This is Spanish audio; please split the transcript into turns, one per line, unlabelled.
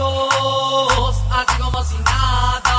besos, así como si nada.